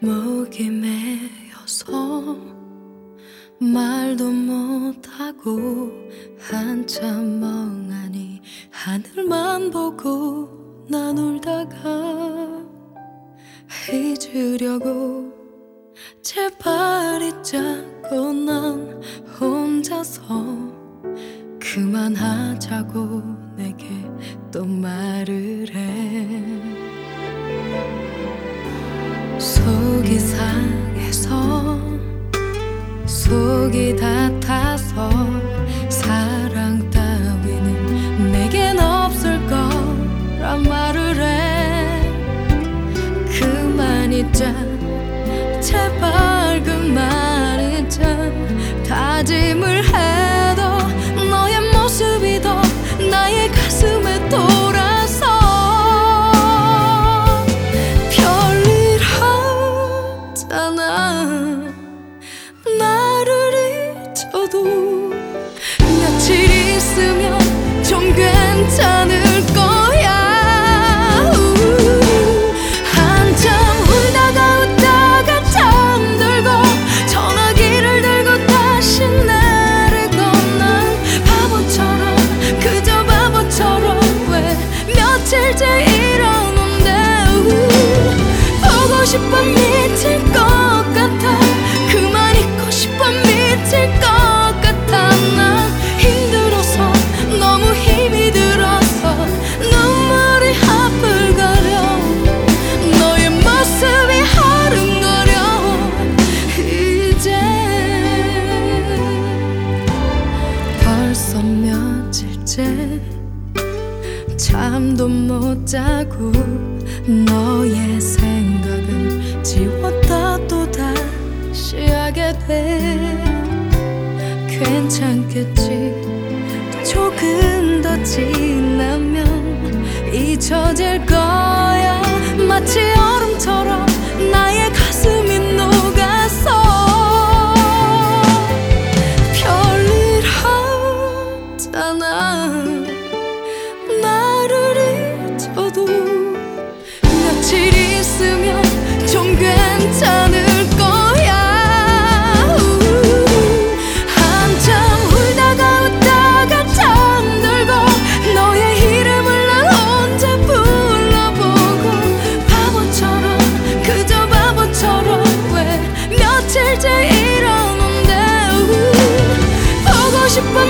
목이 메어서 말도 못하고 한참 멍하니 하늘만 보고 난 울다가 잊으려고 제발 잊자고 난 혼자서 그만하자고 내게 또 말을 해 속이 상해서 속이 다 타서 사랑 따위는 내겐 없을 거란 말을 해. 그만 잊자. 제발 그만 잊자. 다짐을 없잖아. 나를 잊어도 며칠 있으면 좀 괜찮을 거야. 우, 한참 울다가 웃다가 잠들고 전화기를 들고 다시 나를 건넌 바보처럼 그저 바보처럼 왜 며칠째 잠도 못 자고 너의 생각을 지웠다 또 다시 하게 돼. 괜찮겠지? 조금 더 지나면 잊혀질 거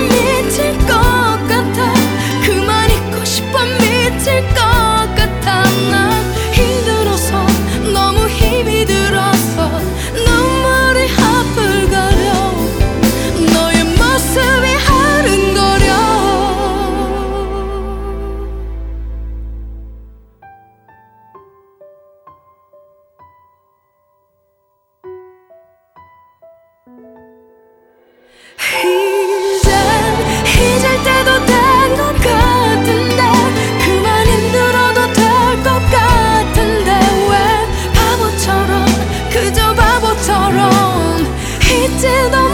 미칠 것 같아. 그만 있고 싶어 미칠 것 같아. 난 힘들어서 너무 힘이 들어서 눈물이 하불거려. 너의 모습이 하른거려. till the